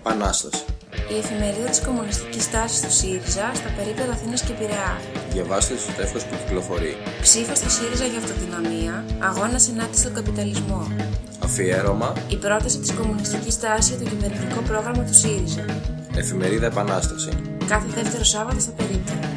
Επανάσταση. Η εφημερίδα της κομμουνιστικής τάσης του ΣΥΡΙΖΑ στα περίπτερα Αθήνας και Πειραιά. Διαβάστε το τεύχος που κυκλοφορεί. Ψήφα στο ΣΥΡΙΖΑ για αυτοδυναμία, αγώνα ενάντια στον καπιταλισμό. Αφιέρωμα. Η πρόταση της κομμουνιστικής τάσης για το κυβερνητικό πρόγραμμα του ΣΥΡΙΖΑ. Εφημερίδα Επανάσταση. Κάθε δεύτερο Σάββατο στα περίπτερα.